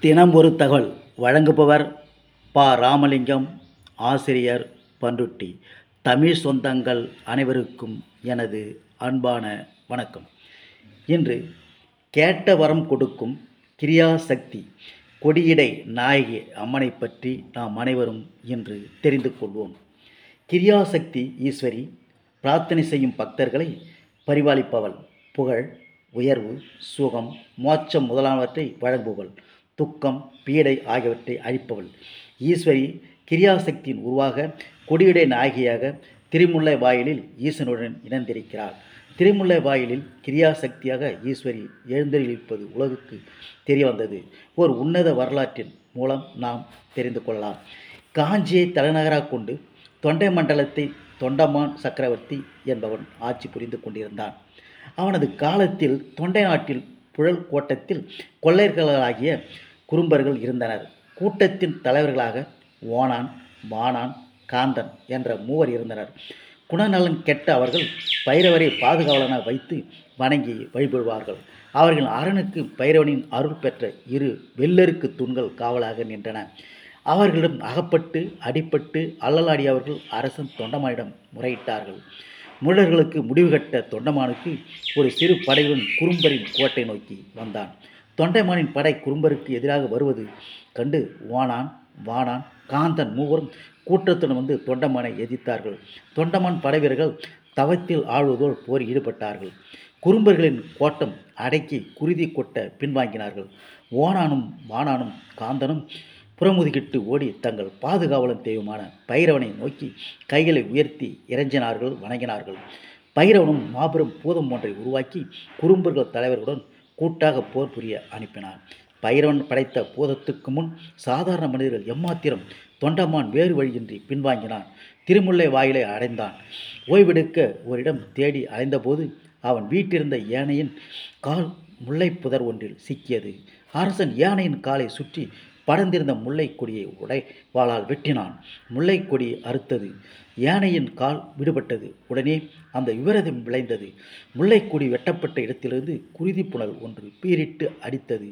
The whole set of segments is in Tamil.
தினம் ஒரு தகவல். வழங்குபவர் ப. ராமலிங்கம் ஆசிரியர் பண்ருட்டி தமிழ் சொந்தங்கள் அனைவருக்கும் எனது அன்பான வணக்கம். இன்று கேட்ட வரம் கொடுக்கும் கிரியாசக்தி கொடியிடை நாயகி அம்மனை பற்றி நாம் அனைவரும் இன்று தெரிந்து கொள்வோம். கிரியாசக்தி ஈஸ்வரி பிரார்த்தனை செய்யும் பக்தர்களை பரிபாலிப்பவள் புகழ் உயர்வு சுகம் மோட்சம் முதலானவற்றை வழங்குபவள். துக்கம் பீடை ஆகியவற்றை அழிப்பவள். ஈஸ்வரி கிரியாசக்தியின் உருவாக கொடியுடை நாயகியாக திருமுல்லை வாயிலில் ஈசனுடன் இணைந்திருக்கிறாள். திருமுல்லை வாயிலில் கிரியாசக்தியாக ஈஸ்வரி எழுந்தருளிப்பது உலகுக்கு தெரிய வந்தது ஒரு உன்னத வரலாற்றின் மூலம் நாம் தெரிந்து கொள்ளலாம். காஞ்சியை தலைநகராக கொண்டு தொண்டை மண்டலத்தை தொண்டமான் சக்கரவர்த்தி என்பவன் ஆட்சி புரிந்து கொண்டிருந்தான். அவனது காலத்தில் தொண்டை நாட்டில் புழல் கோட்டத்தில் கொள்ளையர்களாகிய குறும்பர்கள் இருந்தனர். கூட்டத்தின் தலைவர்களாக ஓனான் வானான் காந்தன் என்ற மூவர் இருந்தனர். குணநலன் கெட்ட அவர்கள் பைரவரை பாதுகாவலனாக வைத்து வணங்கி வழிபடுவார்கள். அவர்கள் அரணுக்கு பைரவனின் அருள் பெற்ற இரு வெள்ளருக்கு தூண்கள் காவலாக நின்றன. அவர்களிடம் அகப்பட்டு அடிப்பட்டு அல்லலாடியவர்கள் அரசன் தொண்டமானிடம் முறையிட்டார்கள். முழர்களுக்கு முடிவுகட்ட தொண்டமானுக்கு ஒரு சிறு படையுடன் குறும்பரின் கோட்டை நோக்கி வந்தான். தொண்டைமானின் படை குறும்பருக்கு எதிராக வருவது கண்டு வானான் வானான் காந்தன் மூவரும் கூட்டத்துடன் வந்து தொண்டமானை எதிர்த்தார்கள். தொண்டமான் படை வீரர்கள் தவத்தில் ஆழ்வதோடு போர் ஈடுபட்டார்கள். குறும்பர்களின் கோட்டம் அடக்கி குருதி கொட்ட பின்வாங்கினார்கள். ஓனானும் வானானும் காந்தனும் புறமுதுகிட்டு ஓடி தங்கள் பாதுகாவலன் தெய்வமான பைரவனை நோக்கி கைகளை உயர்த்தி இறைஞ்சினார்கள் வணங்கினார்கள். பைரவனும் மாபெரும் பூதம் ஒன்றை உருவாக்கி குறும்பர்கள் தலைவர்களுடன் கூட்டாக போர் புரிய அனுப்பினார். பைரவன் படைத்த பூதத்துக்கு முன் சாதாரண மனிதர்கள் எம்மாத்திரம் தொண்டமான் வேறு வழியின்றி பின்வாங்கினான். திருமுல்லை வாயிலை அடைந்தான். ஓய்வெடுக்க ஓரிடம் தேடி அலைந்தபோது அவன் வீட்டிருந்த யானையின் கால் முல்லை புதர் ஒன்றில் சிக்கியது. அரசன் யானையின் காலை சுற்றி படர்ந்திருந்த முல்லைக்கொடியை உடை வாளால் வெட்டினான். முல்லைக்கொடி அறுத்தது. யானையின் கால் விடுபட்டது. உடனே அந்த விவரதம் விளைந்தது. முல்லைக்கொடி வெட்டப்பட்ட இடத்திலிருந்து குருதி புனல் ஒன்று பீரிட்டு அடித்தது.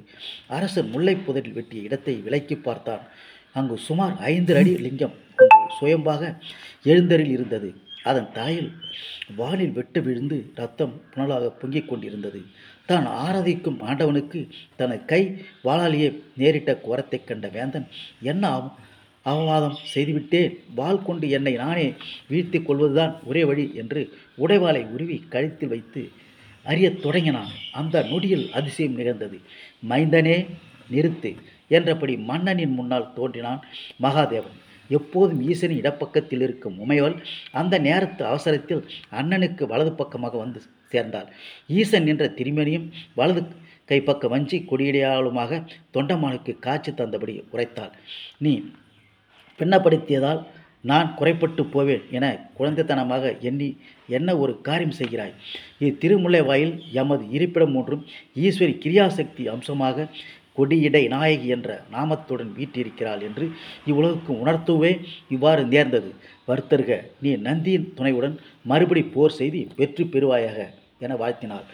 அரசன் முல்லை புதரில் வெட்டிய இடத்தை விலக்கி பார்த்தான். அங்கு சுமார் ஐந்து அடி லிங்கம் சுயம்பாக எழுந்தரில் இருந்தது அதன் தலையில் வானில் வெட்டு விழுந்து ரத்தம் புனலாக பொங்கிக் கொண்டிருந்தது. தான் ஆராதிக்கும் ஆண்டவனுக்கு தனது கை வாளாலேயே நேரிட்ட கோரத்தை கண்ட வேந்தன் என்ன அவவாதம் செய்துவிட்டேன்? வாள் கொண்டு என்னை நானே வீழ்த்தி கொள்வதுதான் ஒரே வழி என்று உடைவாளை உருவி கழுத்தில் வைத்து அறியத் தொடங்கினான். அந்த நொடியில் அதிசயம் நிகழ்ந்தது. மைந்தனே நிறுத்து என்றபடி மன்னனின் முன்னால் தோன்றினான் மகாதேவன். எப்போதும் ஈசனின் இடப்பக்கத்தில் இருக்கும் உமைவல் அந்த நேரத்து அவசரத்தில் அண்ணனுக்கு வலது பக்கமாக வந்து சேர்ந்தாள். ஈசன் என்ற திருமணியும் வலது கைப்பக்க வஞ்சி கொடியடையாளுமாக தொண்டமானுக்கு காட்சி தந்தபடி உரைத்தாள். நீ பின்னப்படுத்தியதால் நான் குறைப்பட்டு போவேன் என குழந்தைத்தனமாக எண்ணி என்ன ஒரு காரியம் செய்கிறாய்? இத்திருமுல்லை வாயில் எமது இருப்பிடம் ஒன்றும் ஈஸ்வரி கிரியாசக்தி அம்சமாக கொடியிடை நாயகி என்ற நாமத்துடன் வீட்டிருக்கிறாள் என்று இவ்வுலகுக்கு உணர்த்துவே இவ்வாறு நேர்ந்தது. வருத்தருக நீ நந்தியின் துணையுடன் மறுபடி போர் செய்து வெற்றி பெறுவாயாக என வாழ்த்தினாள்.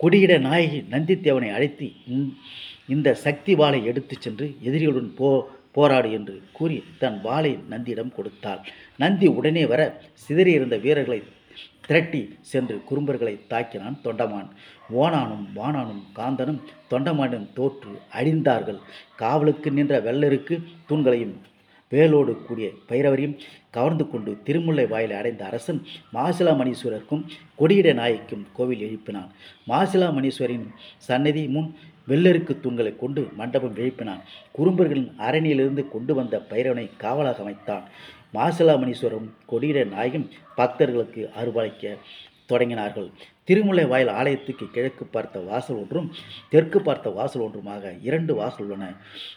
கொடியிட நாயகி நந்தித்தேவனை அழைத்து இந்த சக்தி வாளை எடுத்துச் சென்று எதிரிகளுடன் போ போராடு என்று கூறி தன் வாளை நந்தியிடம் கொடுத்தாள். நந்தி உடனே வர சிதறியிருந்த வீரர்களை திரட்டி சென்று குறும்பர்களை தாக்கினான் தொண்டமான். ஓனானும் வானானும் காந்தனும் தொண்டமானும் தோற்று அழிந்தார்கள். காவலுக்கு நின்ற வெள்ளருக்கு தூண்களையும் வேலோடு கூடிய பைரவரையும் கவர்ந்து கொண்டு திருமுல்லை வாயில் அடைந்த அரசன் மாசிலாமணீஸ்வரருக்கும் கொடியிட நாய்க்கும் கோவில் எழுப்பினான். மாசிலாமணீஸ்வரின் சன்னதி முன் வெள்ளருக்கு தூண்களை கொண்டு மண்டபம் எழுப்பினான். குறும்பர்களின் அரணியிலிருந்து கொண்டு வந்த பைரவனை காவலாக அமைத்தான். மாசிலாமணீஸ்வரம் கொடியிட நாயகம் பக்தர்களுக்கு அருள்பாலிக்க தொடங்கினார்கள். திருமலை வாயில் ஆலயத்துக்கு கிழக்கு பார்த்த வாசல் ஒன்றும் தெற்கு பார்த்த வாசல் ஒன்றுமாக இரண்டு வாசல் உள்ளன.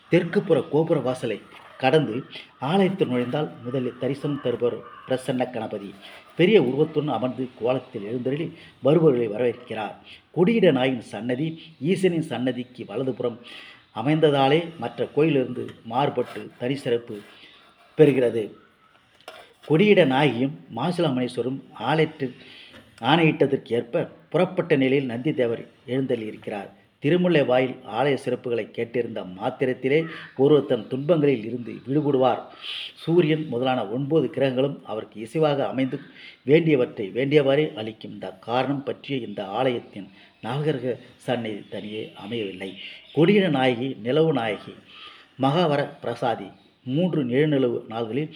தெற்கு புற கோபுர வாசலை கடந்து ஆலயத்தில் நுழைந்தால் முதலில் தரிசனம் தருபவர் பிரசன்ன கணபதி. பெரிய உருவத்துடன் அமர்ந்து கோலத்தில் எழுந்தருளி வருபவர்களை வரவேற்கிறார். கொடியிட நாயின் சன்னதி ஈசனின் சன்னதிக்கு வலதுபுறம் அமைந்ததாலே மற்ற கோயிலிருந்து மாறுபட்டு தனி சிறப்பு பெறுகிறது. கொடியிட நாயகியும் மாசிலாமணேஸ்வரும் ஆலயத்தில் ஆணையிட்டதற்கு ஏற்ப புறப்பட்ட நிலையில் நந்தி தேவர் எழுந்தள்ளியிருக்கிறார். திருமுல்லை வாயில் ஆலய சிறப்புகளை கேட்டிருந்த மாத்திரத்திலே ஒருவர் தன் துன்பங்களில் இருந்து விடுபடுவார். சூரியன் முதலான ஒன்பது கிரகங்களும் அவருக்கு இசைவாக அமைந்து வேண்டியவற்றை வேண்டியவாறே அளிக்கும். இந்த காரணம் பற்றிய இந்த ஆலயத்தின் நவகிரக சந்நிதி தனியே அமையவில்லை. கொடியின நாயகி நிலவு நாயகி மகாவர பிரசாதி மூன்று நிழநிலவு நாள்களில்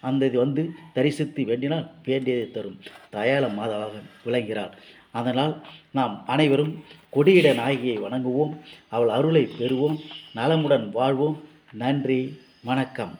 அந்த இது வந்து தரிசித்து வேண்டினால் வேண்டியதை தரும். தயால மாதாவாக விளங்குகிறாள் அதனால் நாம் அனைவரும் கொடியிட நாயகியை வணங்குவோம். அவள் அருளை பெறுவோம். நலமுடன் வாழ்வோம். நன்றி. வணக்கம்.